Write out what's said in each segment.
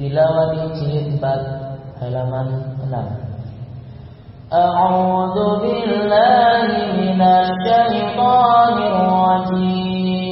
Tilawah jilid 4 halaman 6 A'udzu billahi minasy syaithanir rajim.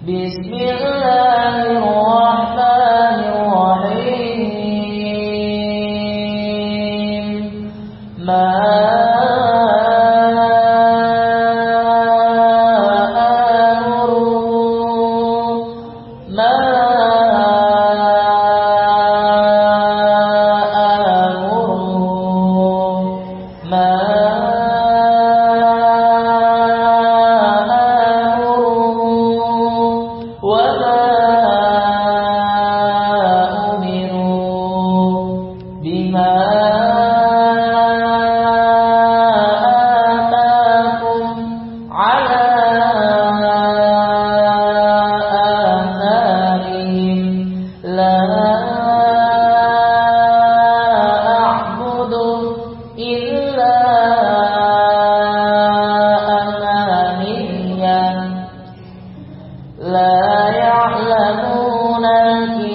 Bismillahirrahmanirrahim. Ma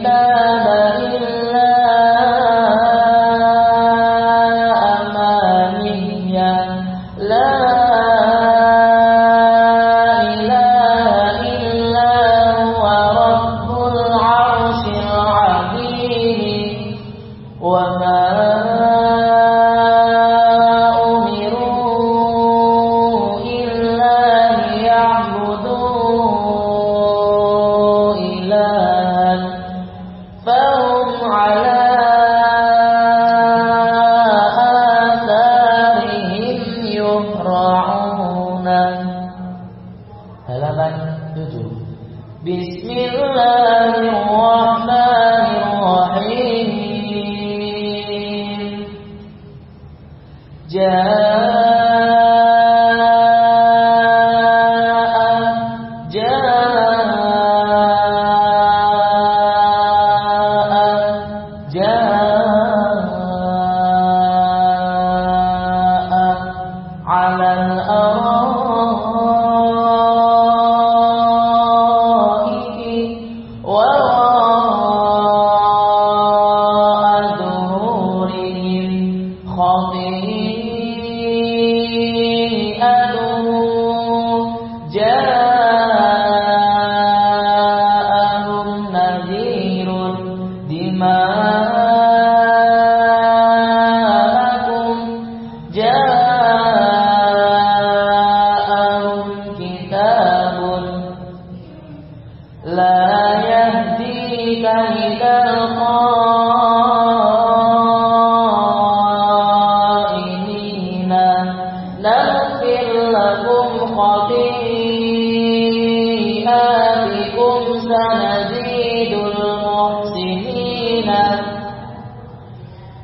إلا Bismillahirrahmanirrahim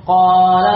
قال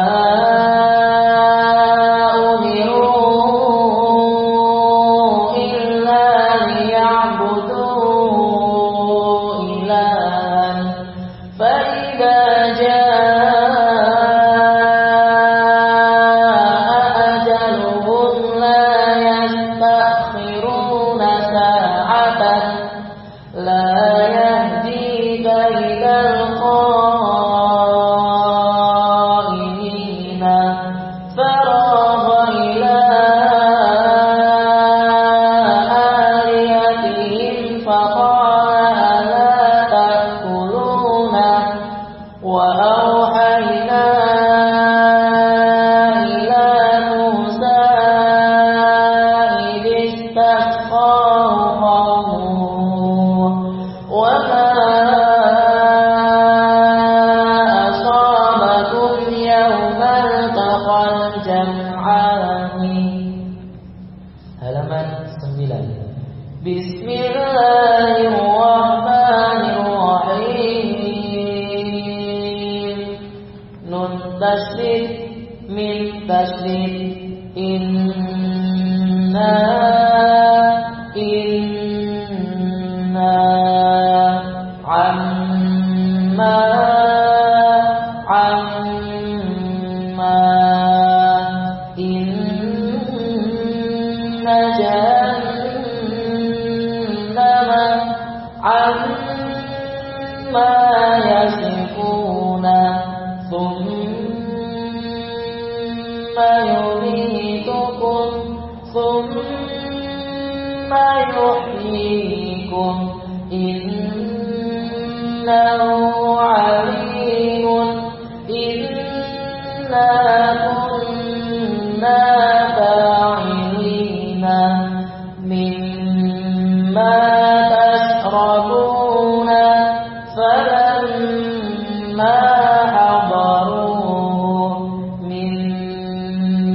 فما التقى الجمعان halaman 9 Bismillahirrahmanirrahim Nun tasdid min tasdid inna in يميتكم ثم يحييكم إنه عليم إنا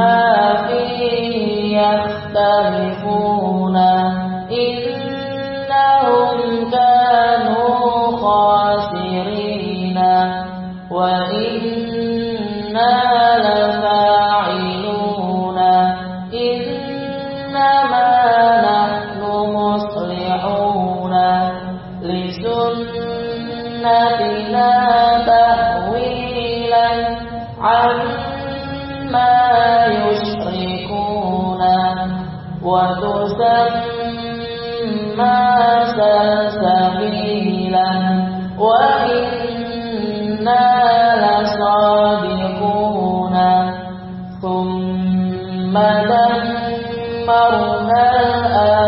Mimma fihi yakhtalifuna innahum kanu khasirina wa inna lafa'iluna innama لسنتنا تأويلا عما وتسمى سبيلا وإنا لصادقون. ثم دمرنا الآخرين